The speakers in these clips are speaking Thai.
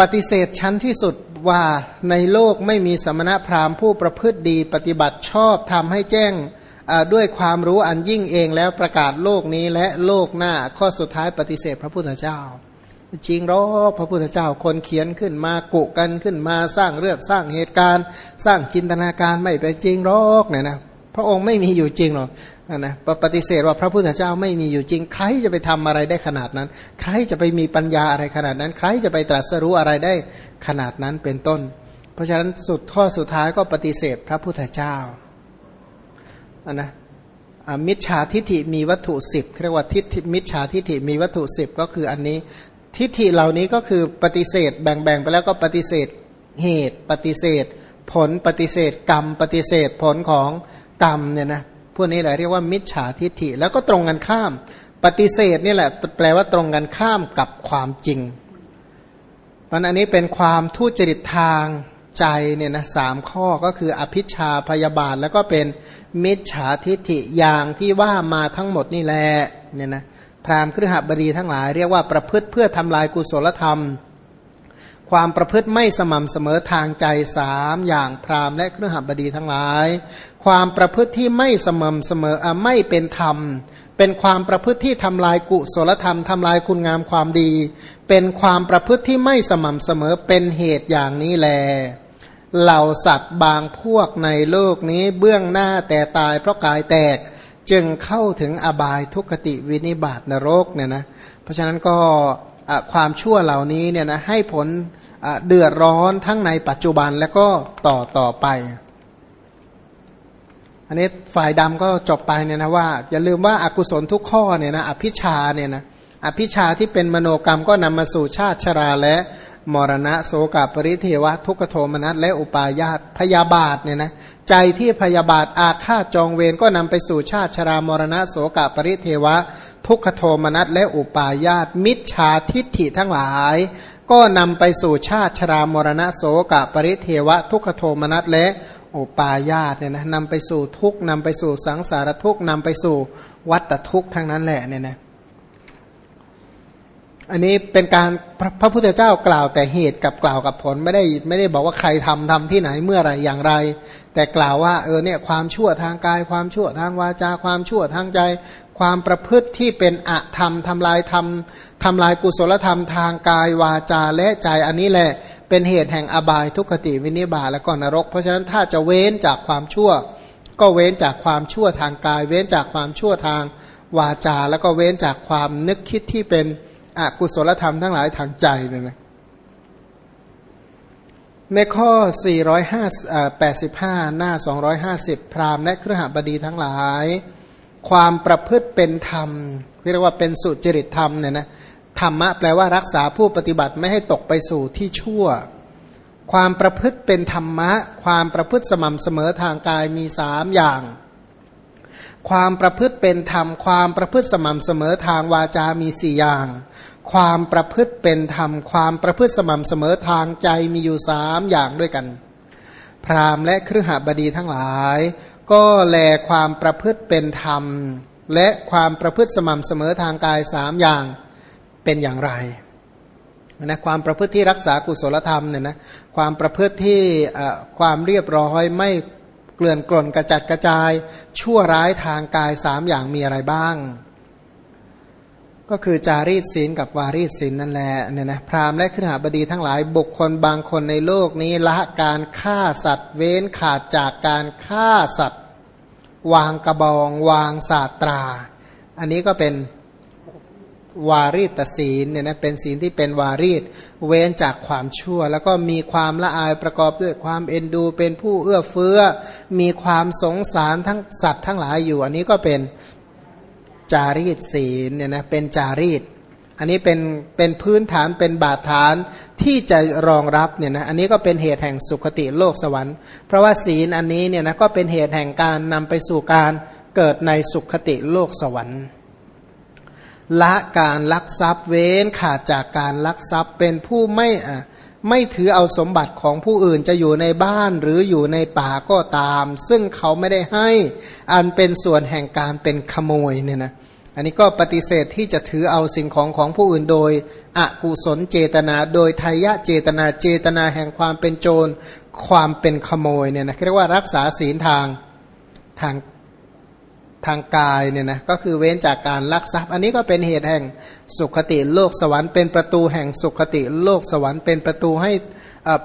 ปฏิเสธชั้นที่สุดว่าในโลกไม่มีสมณพราหมณ์ผู้ประพฤติดี ปฏิบัติชอบทำให้แจ้งด้วยความรู้อันยิ่งเองแล้วประกาศโลกนี้และโลกหน้าข้อสุดท้ายปฏิเสธพระพุทธเจ้า จริงหรอพระพุทธเจ้าคนเขียนขึ้นมากุกันขึ้นมาสร้างเรื่องสร้างเหตุการณ์ สร้างจินตนาการไม่เป็นจริงหรอกเนี่ยนะพระองค์ไม่มีอยู่จริงหรอก นะปฏิเสธว่าพระพุทธเจ้าไม่มีอยู่จริง ใครจะไปทำอะไรได้ขนาดนั้น ใครจะไปมีปัญญาอะไรขนาดนั้น ใครจะไปตรัสรู้อะไรได้ขนาดนั้นเป็นต้น เพราะฉะนั้นสุดข้อสุดท้ายก็ปฏิเสธพระพุทธเจ้านะมิจฉาทิฐิมีวัตถุสิบเรียกว่าทิฏฐิมิจฉาทิฐิมีวัตถุสิบก็คืออันนี้ ทิฏฐิเหล่านี้ก็คือปฏิเสธ แบ่งๆไปแล้วก็ปฏิเสธเหตุ ปฏิเสธ ผลปฏิเสธ กรรม ปฏิเสธผลของกรรมเนี่ยนะ พวกนี้แหละเรียกว่ามิจฉาทิฏฐิ แล้วก็ตรงกันข้าม ปฏิเสธนี่แหละ แปลว่าตรงกันข้ามกับความจริงมันอันนี้เป็นความทุจริตทางใจเนี่ยนะสามข้อก็คืออภิชาพยาบาท แล้วก็เป็นมิจฉาทิฏฐิอย่างที่ว่ามาทั้งหมดนี่แหละเนี่ยนะพรามครหบดีทั้งหลายเรียกว่าประพฤติเพื่อทำลายกุศลธรรม ความประพฤติไม่สม่ำเสมอทางใจสามอย่างพรามและเครือหบดีทั้งหลาย ความประพฤติที่ไม่สม่ำเสมออไม่เป็นธรรม เป็นความประพฤติที่ทำลายกุศลธรรมทำลายคุณงามความดี เป็นความประพฤติที่ไม่สม่ำเสมอเป็นเหตุอย่างนี้แล เหล่าสัตว์บางพวกในโลกนี้เบื้องหน้าแต่ตายเพราะกายแตกจึงเข้าถึงอบายทุกขติวินิบาตนรกเนี่ยนะ เพราะฉะนั้นก็ความชั่วเหล่านี้เนี่ยนะให้ผล เดือดร้อนทั้งในปัจจุบันและก็ต่อต่อไป อันนี้ฝ่ายดำก็จบไปเนี่ยนะว่า อย่าลืมว่าอากุศลทุกข้อเนี่ยนะอภิชาเนี่ยนะอภิชาที่เป็นมโนกรรมก็นำมาสู่ชาติชราและมรณะโสกปริเทวะ ทุกขโทมนัสและอุปาญาตพยาบาทเนี่ยนะใจที่พยาบาทอาฆาตจองเวรก็นำไปสู่ชาติชรามรณะโสกปริเทวะ ทุกขโทมนัสและอุปาญาตมิจฉาทิฏฐิทั้งหลาย ก็นำไปสู่ชาติชรามรณะโสกะปริเทวะทุกขโทมนัสและอุปาญาตเนี่ยนะนำไปสู่ทุกนำไปสู่สังสารทุกนำไปสู่วัตทุกทั้งนั้นแหละเนี่ยนะอันนี้เป็นการพระพระพุทธเจ้ากล่าวแต่เหตุกับกล่าวกับผลไม่ได้ไม่ได้บอกว่าใครทำทำที่ไหนเมื่อไรอย่างไร แต่กล่าวว่าเออเนี่ยความชั่วทางกายความชั่วทางวาจาความชั่วทางใจ ความประพฤติที่เป็นอธรรมทำลายธรรมทำลายกุศลธรรมทางกายวาจาและใจอันนี้แหละ เป็นเหตุแห่งอบายทุกขติวินิบาและก็นรก เพราะฉะนั้นถ้าจะเว้นจากความชั่ว ก็เว้นจากความชั่วทางกาย เว้นจากความชั่วทางวาจา แล้วก็เว้นจากความนึกคิดที่เป็นอกุศลธรรมทั้งหลายทางใจเนี่ยนะในข้อ 485หน้า 250 พราหมณ์และเครือหบดีทั้งหลาย ความประพฤติเป็นธรรมเรียกว่าเป็นสุจริตธรรมเนี่ยนะธรรมะแปลว่ารักษาผู้ปฏิบัติไม่ให้ตกไปสู่ที่ชั่ว ความประพฤติเป็นธรรมะ ความประพฤติสม่ำเสมอทางกายมีสามอย่าง ความประพฤติเป็นธรรม ความประพฤติสม่ำเสมอทางวาจามีสี่อย่าง ความประพฤติเป็นธรรม ความประพฤติสม่ำเสมอทางใจมีอยู่สามอย่างด้วยกัน พราหมณ์และครหบดีทั้งหลาย ก็แลความประพฤติเป็นธรรม และความประพฤติสม่ำเสมอทางกายสามอย่างเป็นอย่างไรนะความประพฤติที่รักษากุศลธรรมเนี่ยนะความประพฤติที่ความเรียบร้อยไม่เกลื่อนกล่นกระจัดกระจาย ชั่วร้ายทางกายสามอย่างมีอะไรบ้าง ก็คือจารีตศีลกับวารีตศีลนั่นแหละเนี่ยนะพราหมณ์และขึ้นหาบดีทั้งหลายบุคคลบางคนในโลกนี้ละการฆ่าสัตว์ เว้นขาดจากการฆ่าสัตว์ วางกระบอง วางศาสตรา อันนี้ก็เป็นวารีตศีลเนี่ยนะเป็นศีลที่เป็นวารีตเว้นจากความชั่ว แล้วก็มีความละอายประกอบด้วยความเอ็นดู เป็นผู้เอื้อเฟื้อ มีความสงสารทั้งสัตว์ทั้งหลายอยู่ อันนี้ก็เป็น จารีตศีลเนี่ยนะเป็นจารีต อันนี้เป็นเป็นพื้นฐานเป็นบาดฐานที่จะรองรับเนี่ยนะอันนี้ก็เป็นเหตุแห่งสุขติโลกสวรรค์ เพราะว่าศีลอันนี้เนี่ยนะก็เป็นเหตุแห่งการนำไปสู่การเกิดในสุขติโลกสวรรค์ละการลักทรัพย์เว้นขาดจากการลักทรัพย์เป็นผู้ไม่อะ ไม่ถือเอาสมบัติของผู้อื่นจะอยู่ในบ้านหรืออยู่ในป่าก็ตาม ซึ่งเขาไม่ได้ให้อันเป็นส่วนแห่งการเป็นขโมยเนี่ยนะอันนี้ก็ปฏิเสธที่จะถือเอาสิ่งของของผู้อื่นโดยอกุศลเจตนา โดยทายะเจตนาเจตนาแห่งความเป็นโจรความเป็นขโมยเนี่ยนะเรียกว่ารักษาศีลทางทาง ทางกายเนี่ยนะก็คือเว้นจากการลักทรัพย์ อันนี้ก็เป็นเหตุแห่งสุขติโลกสวรรค์เป็นประตูแห่งสุขติโลกสวรรค์เป็นประตูให้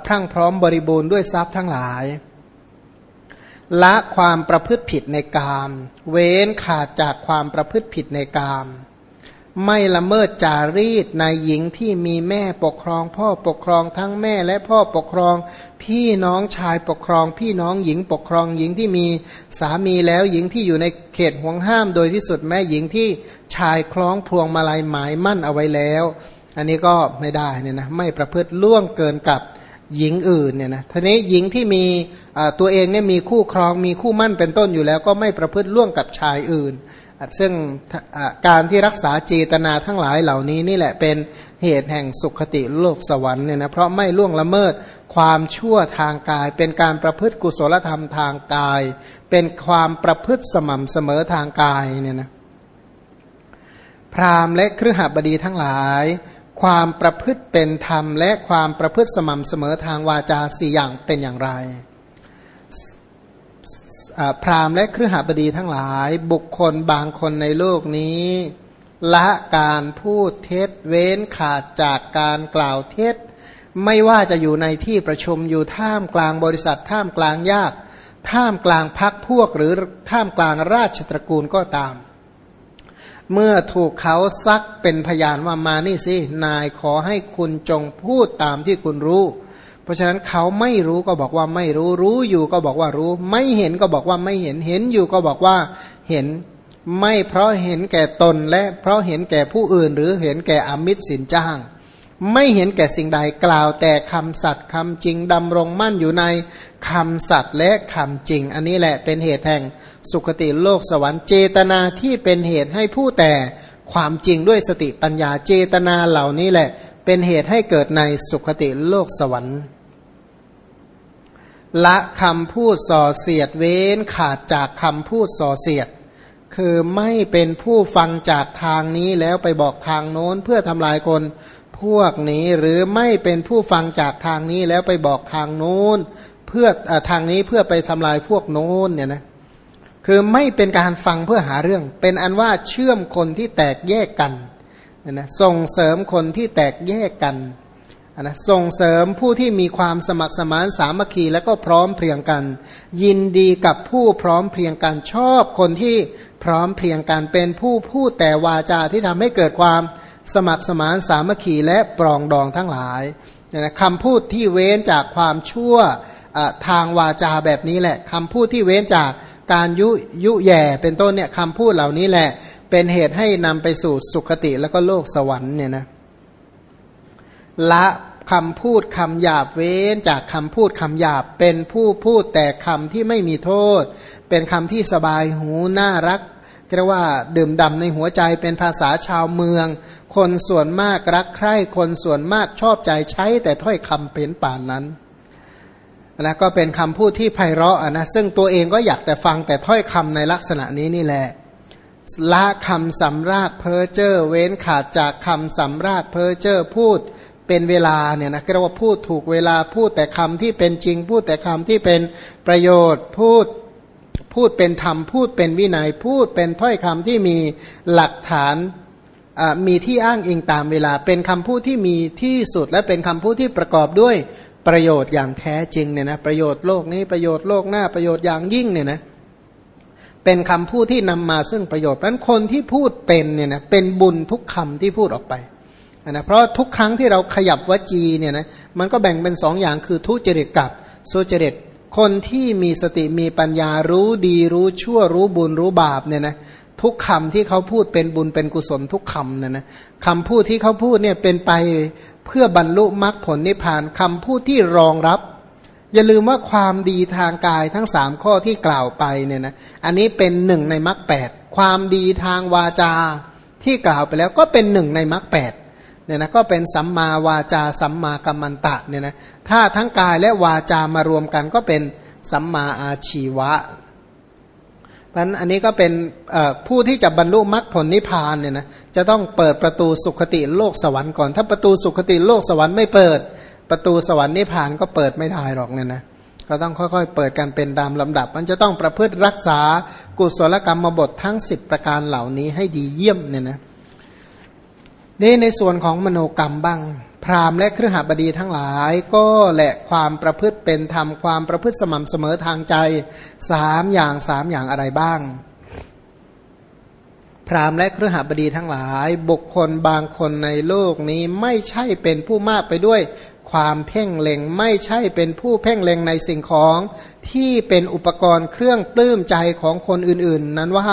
พรั่งพร้อมบริบูรณ์ด้วยทรัพย์ทั้งหลาย ละความประพฤติผิดในกาม เว้นขาดจากความประพฤติผิดในกาม ไม่ละเมิดจารีตในหญิงที่มีแม่ปกครอง พ่อปกครองทั้งแม่และพ่อปกครอง พี่น้องชายปกครอง พี่น้องหญิงปกครอง หญิงที่มีสามีแล้วหญิงที่อยู่ในเขตห่วงห้าม โดยที่สุดแม่หญิงที่ชายคล้องพวงมาลัยหมายมั่นเอาไว้แล้ว อันนี้ก็ไม่ได้เนี่ยนะไม่ประพฤติล่วงเกินกับหญิงอื่นเนี่ยนะทีนี้หญิงที่มีตัวเองเนี่ยมีคู่ครองมีคู่มั่นเป็นต้นอยู่แล้ว ก็ไม่ประพฤติล่วงกับชายอื่น ซึ่งการที่รักษาเจตนาทั้งหลายเหล่านี้นี่แหละเป็นเหตุแห่งสุขติโลกสวรรค์เนี่ยนะเพราะไม่ล่วงละเมิดความชั่วทางกาย เป็นการประพฤติกุศลธรรมทางกาย เป็นความประพฤติสม่ำเสมอทางกายเนี่ยนะพราหมณ์และเครือหบดีทั้งหลาย ความประพฤติเป็นธรรมและความประพฤติสม่ำเสมอทางวาจาสี่อย่างเป็นอย่างไร พราหมณ์และเครือหบดีทั้งหลาย บุคคลบางคนในโลกนี้ ละการพูดเท็จเว้นขาดจากการกล่าวเท็จ ไม่ว่าจะอยู่ในที่ประชุมอยู่ท่ามกลางบริษัทท่ามกลางญาติท่ามกลางพักพวกหรือท่ามกลางราชตระกูลก็ตาม เมื่อถูกเขาซักเป็นพยานว่ามานี่สิ นายขอให้คุณจงพูดตามที่คุณรู้ ราะฉะนั้นเขาไม่รู้ก็บอกว่าไม่รู้รู้อยู่ก็บอกว่ารู้ ไม่เห็นก็บอกว่าไม่เห็นเห็นอยู่ก็บอกว่าเห็น ไม่เพราะเห็นแก่ตนและเพราะเห็นแก่ผู้อื่น หรือเห็นแก่อมิตรสินจ้าง ไม่เห็นแก่สิ่งใดกล่าวแต่คำสัตย์คำจริงดำรงมั่นอยู่ในคำสัตย์และคำจริง อันนี้แหละเป็นเหตุแห่งสุคติโลกสวรรค์เจตนาที่เป็นเหตุให้ผู้แต่ความจริงด้วยสติปัญญาเจตนาเหล่านี้แหละ เป็นเหตุให้เกิดในสุคติโลกสวรรค์ ละคำพูดส่อเสียดเว้นขาดจากคำพูดส่อเสียด คือไม่เป็นผู้ฟังจากทางนี้แล้วไปบอกทางโน้นเพื่อทำลายคนพวกนี้หรือไม่เป็นผู้ฟังจากทางนี้แล้วไปบอกทางโน้นเพื่ออทางนี้เพื่อไปทำลายพวกโน้นเนี่ยนะคือไม่เป็นการฟังเพื่อหาเรื่อง เป็นอันว่าเชื่อมคนที่แตกแยกกันนะส่งเสริมคนที่แตกแยกกัน นะส่งเสริมผู้ที่มีความสมัครสมานสามัคคีและก็พร้อมเพรียงกัน ยินดีกับผู้พร้อมเพรียงกันชอบคนที่พร้อมเพรียงกันเป็นผู้พูดแต่วาจาที่ทำให้เกิดความสมัครสมานสามัคคีและปรองดองทั้งหลายนะคำพูดที่เว้นจากความชั่วทางวาจาแบบนี้แหละคำพูดที่เว้นจากการยุยุแย่เป็นต้นเนี่ยคำพูดเหล่านี้แหละ เป็นเหตุให้นำไปสู่สุคติแล้วก็โลกสวรรค์เนี่ยนะละ คำพูดคำหยาบเว้นจากคำพูดคำหยาบเป็นผู้พูดแต่คำที่ไม่มีโทษ เป็นคำที่สบายหูน่ารักเรียกว่าดื่มดำในหัวใจเป็นภาษาชาวเมือง คนส่วนมากรักใคร่ คนส่วนมากชอบใจใช้ แต่ถ้อยคำเป็นป่านนั้นแล้วก็เป็นคำพูดที่ไพเราะนะซึ่งตัวเองก็อยากแต่ฟังแต่ถ้อยคำในลักษณะนี้นี่แหละละคำสำราญเพอเจอเว้นขาดจากคำสำราญเพอเจอพูด เป็นเวลาเนี่ยนะเรียกว่าพูดถูกเวลาพูดแต่คำที่เป็นจริง พูดแต่คำที่เป็นประโยชน์พูดพูดเป็นธรรมพูดเป็นวินัยพูดเป็นถ้อยคำที่มีหลักฐานมีที่อ้างอิงตามเวลา เป็นคำพูดที่มีที่สุด และเป็นคำพูดที่ประกอบด้วยประโยชน์อย่างแท้จริงเนี่ยนะประโยชน์โลกนี้ประโยชน์โลกหน้าประโยชน์อย่างยิ่งเนี่ยนะเป็นคำพูดที่นำมาซึ่งประโยชน์เพราะคนที่พูดเป็นเนี่ยนะเป็นบุญทุกคำที่พูดออกไป นะเพราะทุกครั้งที่เราขยับวจีเนี่ยนะมันก็แบ่งเป็นสองอย่างคือทุจริตกับสุจริตคนที่มีสติมีปัญญารู้ดีรู้ชั่วรู้บุญรู้บาปเนี่ยนะทุกคำที่เขาพูดเป็นบุญเป็นกุศลทุกคำเนี่ยนะคำพูดที่เขาพูดเนี่ยเป็นไปเพื่อบรรลุมรรคผลนิพพานคำพูดที่รองรับ อย่าลืมว่าความดีทางกายทั้งสามข้อที่กล่าวไปเนี่ยนะอันนี้เป็นหนึ่งในมรรคแปดความดีทางวาจาที่กล่าวไปแล้วก็เป็นหนึ่งในมรรคแปด เนี่ยนะก็เป็นสัมมาวาจาสัมมากัมมันตะเนี่ยนะถ้าทั้งกายและวาจามารวมกันก็เป็นสัมมาอาชีวะเพราะอันนี้ก็เป็นผู้ที่จะบรรลุมรรคผลนิพพานเนี่ยนะจะต้องเปิดประตูสุขติโลกสวรรค์ก่อน ถ้าประตูสุขติโลกสวรรค์ไม่เปิด ประตูสวรรค์นิพพานก็เปิดไม่ได้หรอกเนี่ยนะก็ต้องค่อยๆ เปิดกันเป็นตามลำดับ มันจะต้องประพฤติรักษากุศลกรรมบททั้ง 10 ประการเหล่านี้ให้ดีเยี่ยมเนี่ยนะ นี่ในส่วนของมโนกรรมบ้าง พราหมณ์และเครือหบดีทั้งหลาย ก็แหละความประพฤติเป็นธรรมความประพฤติสม่ำเสมอทางใจสามอย่างสามอย่างอะไรบ้าง พราหมณ์และเครือหบดีทั้งหลาย บุคคลบางคนในโลกนี้ไม่ใช่เป็นผู้มากไปด้วยความเพ่งเล็งไม่ใช่เป็นผู้เพ่งเล็งในสิ่งของที่เป็นอุปกรณ์เครื่องปลื้มใจของคนอื่นๆ นั้นว่า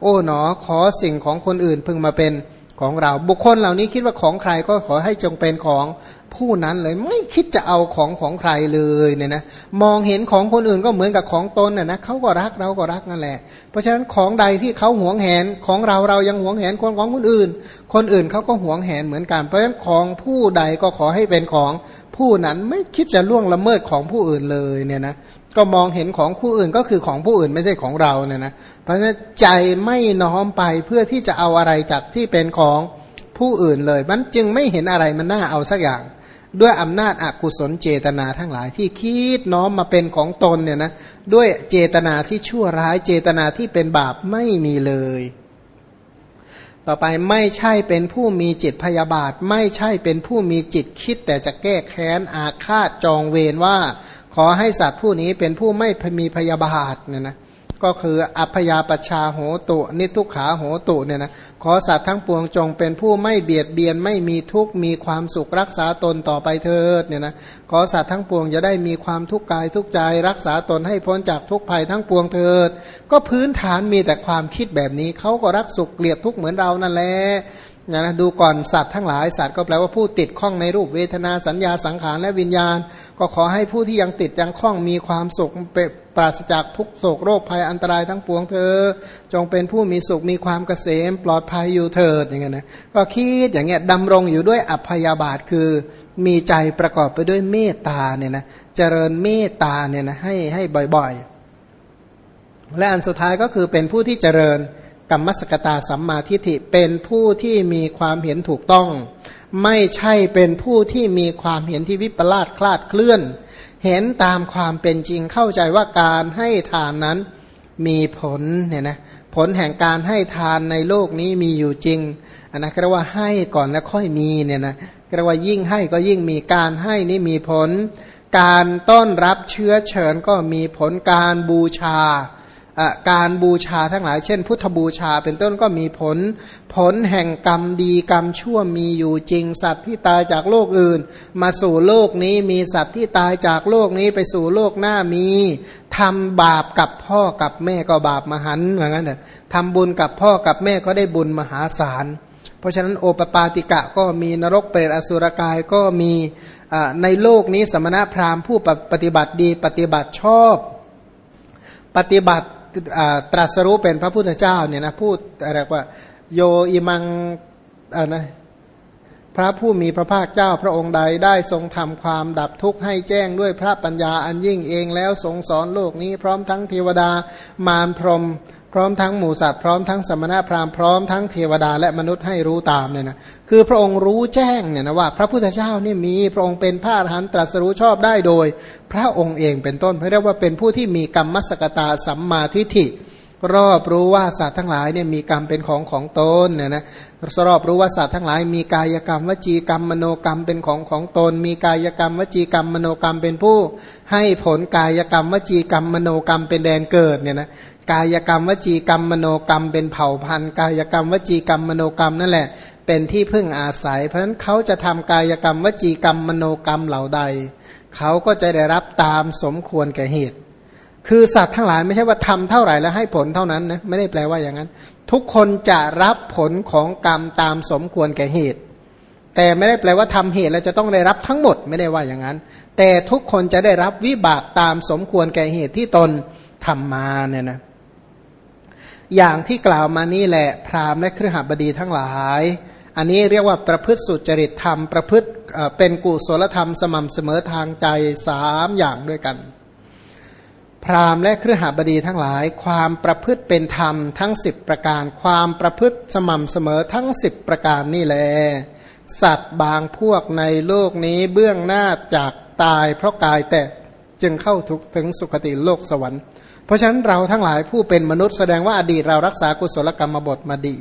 โอ้หนอขอสิ่งของคนอื่นพึงมาเป็น ของเรา บุคคลเหล่านี้คิดว่าของใครก็ขอให้จงเป็นของผู้นั้นเลยไม่คิดจะเอาของของใครเลยเนี่ยนะมองเห็นของคนอื่นก็เหมือนกับของตนน่ะนะเขาก็รักเราก็รักนั่นแหละ เพราะฉะนั้นของใดที่เขาหวงแหนของเราเรายังหวงแหนคนของคนอื่น คนอื่นเขาก็หวงแหนเหมือนกัน เพราะฉะนั้นของผู้ใดก็ขอให้เป็นของ ผู้นั้นไม่คิดจะล่วงละเมิดของผู้อื่นเลยเนี่ยนะก็มองเห็นของผู้อื่นก็คือของผู้อื่นไม่ใช่ของเราเนี่ยนะเพราะฉะนั้นใจไม่น้อมไปเพื่อที่จะเอาอะไรจากที่เป็นของผู้อื่นเลย มันจึงไม่เห็นอะไรมันน่าเอาสักอย่าง ด้วยอำนาจอกุศลเจตนาทั้งหลายที่คิดน้อมมาเป็นของตนเนี่ยนะด้วยเจตนาที่ชั่วร้ายเจตนาที่เป็นบาปไม่มีเลย ต่อไปไม่ใช่เป็นผู้มีจิตพยาบาท ไม่ใช่เป็นผู้มีจิตคิด แต่จะแก้แค้นอาฆาตจองเวรว่า ขอให้สัตว์ผู้นี้เป็นผู้ไม่มีพยาบาทเนี่ยนะ ก็คืออัพยาปชาโหตุนิทุขาโหตุเนี่ยนะขอสัตว์ทั้งปวงจงเป็นผู้ไม่เบียดเบียนไม่มีทุกข์มีความสุขรักษาตนต่อไปเถิดเนี่ยนะขอสัตว์ทั้งปวงจะได้มีความทุกข์กายทุกใจ รักษาตนให้พ้นจากทุกภัยทั้งปวงเถิด ก็พื้นฐานมีแต่ความคิดแบบนี้เขาก็รักสุขเกลียดทุกข์เหมือนเรานั่นแหละ นะนะดูก่อนสัตว์ทั้งหลายสัตว์ก็แปลว่าผู้ติดข้องในรูปเวทนาสัญญาสังขารและวิญญาณ ก็ขอให้ผู้ที่ยังติดยังข้องมีความสุขปราศจากทุกโศกโรคภัยอันตรายทั้งปวงเธอ จงเป็นผู้มีสุขมีความเกษมปลอดภัยอยู่เถิดอย่างเงี้ยนะก็คิดอย่างเงี้ยดำรงอยู่ด้วยอัพยาบาทคือมีใจประกอบไปด้วยเมตตาเนี่ยนะเจริญเมตตาเนี่ยนะให้ให้บ่อยๆ และอันสุดท้ายก็คือเป็นผู้ที่เจริญ กรรมสกตาสัมมาทิฏฐิเป็นผู้ที่มีความเห็นถูกต้อง ไม่ใช่เป็นผู้ที่มีความเห็นที่วิปลาสคลาดเคลื่อน เห็นตามความเป็นจริงเข้าใจว่าการให้ทานนั้นมีผลเนี่ยนะผลแห่งการให้ทานในโลกนี้มีอยู่จริงอันนะเรียกว่าให้ก่อนแล้วค่อยมีเนี่ยนะเรียกว่ายิ่งให้ก็ยิ่งมีการให้นี่มีผล การต้อนรับเชื้อเชิญก็มีผลการบูชา การบูชาทั้งหลายเช่น พุทธบูชาเป็นต้นก็มีผล ผลแห่งกรรมดีกรรมชั่วมีอยู่จริง สัตว์ที่ตายจากโลกอื่น มาสู่โลกนี้มีสัตว์ที่ตายจากโลกนี้ไปสู่โลกหน้ามีทำบาปกับพ่อกับแม่ก็บาปมหันเหมือนกันเถอะทำบุญกับพ่อกับแม่ก็ได้บุญมหาศาล เพราะฉะนั้นโอปปาติกะก็มีนรกเปรตอสุรกายก็มีในโลกนี้สมณะพราหมณ์ผู้ปฏิบัติดีปฏิบัติชอบ ปฏิบัติ ตรัสรู้เป็นพระพุทธเจ้าเนี่ยนะพูดอะไรว่าโยอิมังอ่านะพระผู้มีพระภาคเจ้าพระองค์ใดได้ทรงทำความดับทุกข์ให้แจ้งด้วยพระปัญญาอันยิ่งเองแล้วทรงสอนโลกนี้พร้อมทั้งเทวดามารพรหม ร้อมทั้งหมูสัตว์พร้อมทั้งสมณะพราหมณ์พร้อมทั้งเทวดาและมนุษย์ให้รู้ตามเนี่ยนะคือพระองค์รู้แจ้งเนี่ยนะว่า พระพุทธเจ้านี่มีพระองค์เป็นพระอรหันตรัสรู้ชอบได้โดย พระองค์เองเป็นต้นเรียกว่าเป็นผู้ที่มีกรรมมสกตาสัมมาทิฏฐิรอบรู้ว่าสัตว์ทั้งหลายเนี่ยมีกรรมเป็นของของตนเนี่ยนะรอบรู้ว่าสัตว์ทั้งหลาย มีกายกรรม วจีกรรมมโนกรรมเป็นของของตน มีกายกรรม วจีกรรมมโนกรรมเป็นผู้ ให้ผลกายกรรม วจีกรรมมโนกรรมเป็นแดนเกิดเนี่ยนะ กายกรรมวจีกรรมมโนกรรมเป็นเผ่าพันธุ์ กายกรรมวจีกรรมมโนกรรมนั่นแหละ เป็นที่พึ่งอาศัย เพราะฉะนั้นเขาจะทำกายกรรมวจีกรรมมโนกรรมเหล่าใด เขาก็จะได้รับตามสมควรแก่เหตุ คือสัตว์ทั้งหลายไม่ใช่ว่าทำเท่าไหร่แล้วให้ผลเท่านั้นนะไม่ได้แปลว่าอย่างนั้น ทุกคนจะรับผลของกรรมตามสมควรแก่เหตุ แต่ไม่ได้แปลว่าทำเหตุแล้วจะต้องได้รับทั้งหมดไม่ได้ว่าอย่างนั้น แต่ทุกคนจะได้รับวิบากตามสมควรแก่เหตุที่ตนทำมาเนี่ยนะ อย่างที่กล่าวมานี้แหละพราหมณ์และเครือขบดีทั้งหลาย อันนี้เรียกว่าประพฤติสุจริตธรรม ประพฤติเป็นกุศลธรรมสม่ำเสมอทางใจสามอย่างด้วยกัน พราหมณ์และเครือหบดีทั้งหลาย ความประพฤติเป็นธรรมทั้งสิบประการ ความประพฤติสม่ำเสมอทั้งสิบประการนี่แหละสัตว์บางพวกในโลกนี้เบื้องหน้าจากตายเพราะกายแต่จึงเข้าทุกถึงสุคติโลกสวรรค์ เพราะฉะนั้นเราทั้งหลายผู้เป็นมนุษย์แสดงว่าอดีตเรารักษากุศลกรรมบทมาดี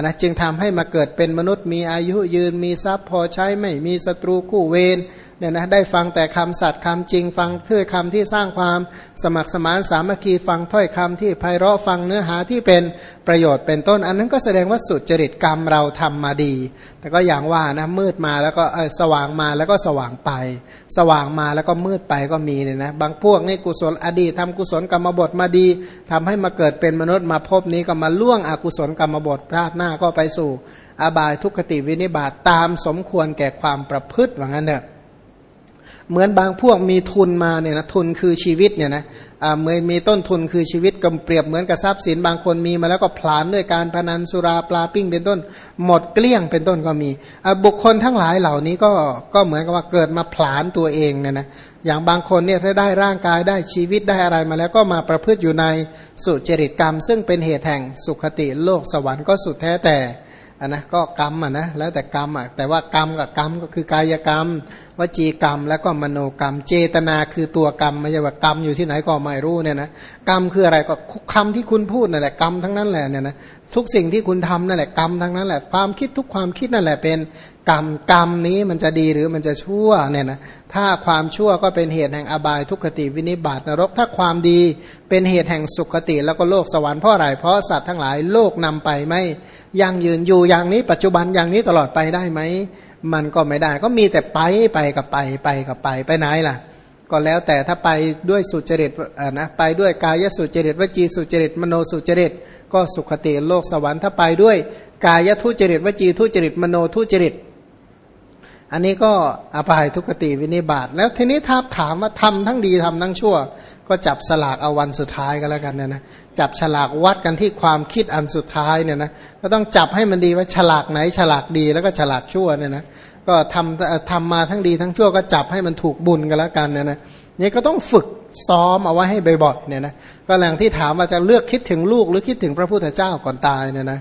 นะจึงทำให้มาเกิดเป็นมนุษย์มีอายุยืนมีทรัพย์พอใช้ไม่มีศัตรูคู่เวร เนี่ยนะได้ฟังแต่คำสัตย์คำจริงฟังเพื่อคำที่สร้างความสมัครสมานสามัคคีฟังถ้อยคำที่ไพเราะฟังเนื้อหาที่เป็นประโยชน์เป็นต้น อันนั้นก็แสดงว่าสุจริตกรรมเราทำมาดี แต่ก็อย่างว่านะมืดมาแล้วก็สว่างมาแล้วก็สว่างไป สว่างมาแล้วก็มืดไปก็มีเนี่ยนะบางพวกนี่กุศลอดีตทำกุศลกรรมบทมาดีทำให้มาเกิดเป็นมนุษย์มาพบนี้ก็มาล่วงอกุศลกรรมบทพลาดหน้าก็ไปสู่ อบายทุกขติวินิบาตตามสมควรแก่ความประพฤติว่างั้นเถอะ เหมือนบางพวกมีทุนมาเนี่ยนะทุนคือชีวิตเนี่ยนะเมื่อมีต้นทุนคือชีวิตกำเปรียบเหมือนกับทรัพย์สินบางคนมีมาแล้วก็พลานด้วยการพนันสุราปลาปิ้งเป็นต้น หมดเกลี้ยงเป็นต้นก็มีบุคคลทั้งหลายเหล่านี้ก็ก็เหมือนกับว่าเกิดมาผลานตัวเองเนี่ยนะอย่างบางคนเนี่ยถ้าได้ร่างกายได้ชีวิตได้อะไรมาแล้วก็มาประพฤติอยู่ในสุจริตกรรม ซึ่งเป็นเหตุแห่งสุขติโลกสวรรค์ก็สุดแท้แต่อันนะก็กรรมอะนะแล้วแต่กรรมอะแต่ว่ากรรมกับกรรมก็คือกายกรรม วจีกรรมแล้วก็มโนกรรม เจตนาคือตัวกรรมไม่ใช่ว่ากรรมอยู่ที่ไหนก็ไม่รู้เนี่ยนะกรรมคืออะไรก็คำที่คุณพูดนั่นแหละกรรมทั้งนั้นแหละเนี่ยนะทุกสิ่งที่คุณทำนั่นแหละกรรมทั้งนั้นแหละความคิดทุกความคิดนั่นแหละเป็นกรรมกรรมนี้มันจะดีหรือมันจะชั่วเนี่ยนะถ้าความชั่วก็เป็นเหตุแห่งอบายทุกขติวินิบาตนรก ถ้าความดีเป็นเหตุแห่งสุขติแล้วก็โลกสวรรค์เพราะอะไรเพราะสัตว์ทั้งหลายโลกนำไปไม่ยังยืนอยู่อย่างนี้ปัจจุบันอย่างนี้ตลอดไปได้ไหม มันก็ไม่ได้ ก็มีแต่ไปไปกับไปไปกับไปไปไหนล่ะ ก็แล้วแต่ถ้าไปด้วยสุจริตนะไปด้วยกายสุจริตวจีสุจริตมโนสุจริต ก็สุขติโลกสวรรค์ถ้าไปด้วย กายทุจริตวจีทุจริตมโนทุจริต อันนี้ก็อภัยทุกติวินิบาตแล้วทีนี้ถ้าถามว่าทำทั้งดีทำทั้งชั่ว ก็จับสลากเอาวันสุดท้ายก็แล้วกันนะนะจับฉลากวัดกันที่ความคิดอันสุดท้ายเนี่ยนะก็ต้องจับให้มันดีว่าฉลากไหนฉลากดีแล้วก็ฉลากชั่วเนี่ยนะก็ทำทำมาทั้งดีทั้งชั่วก็จับให้มันถูกบุญกันแล้วกันเนี่ยนะนี่ก็ต้องฝึกซ้อมเอาไว้ให้บ่อยๆเนี่ยนะก็แหล่งที่ถามว่าจะเลือกคิดถึงลูกหรือคิดถึงพระพุทธเจ้าก่อนตายเนี่ยนะ